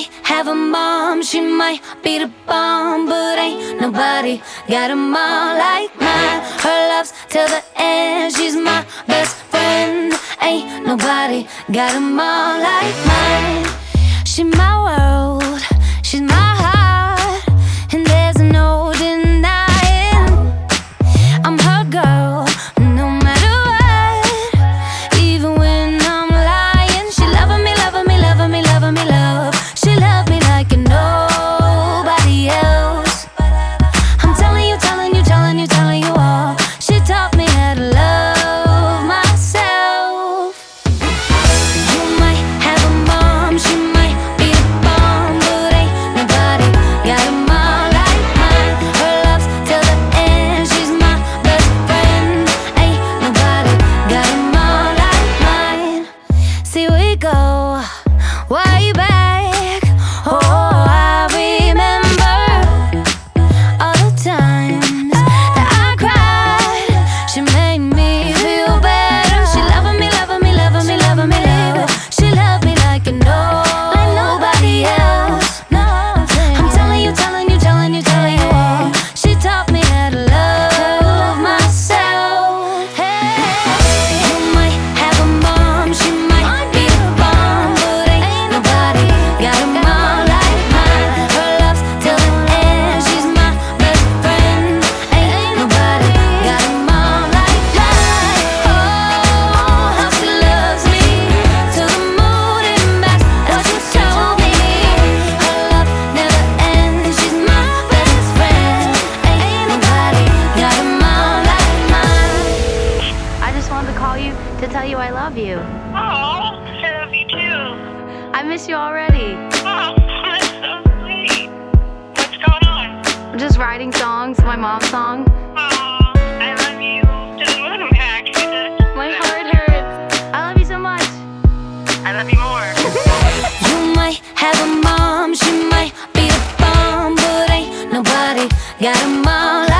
might have a mom, she might be the bomb, but ain't nobody got a mom like mine. Her love's till the end, she's my best friend. Ain't nobody got a mom like mine. She's my world, she's my heart. I love you. Oh, I love you too. I miss you already. Oh, that's so sweet. What's going on? I'm just writing songs, my mom's song. Oh, I love you. Just want them back. My heart hurts. I love you so much. I love you more. you might have a mom, she might be a bum, but ain't nobody got a mom like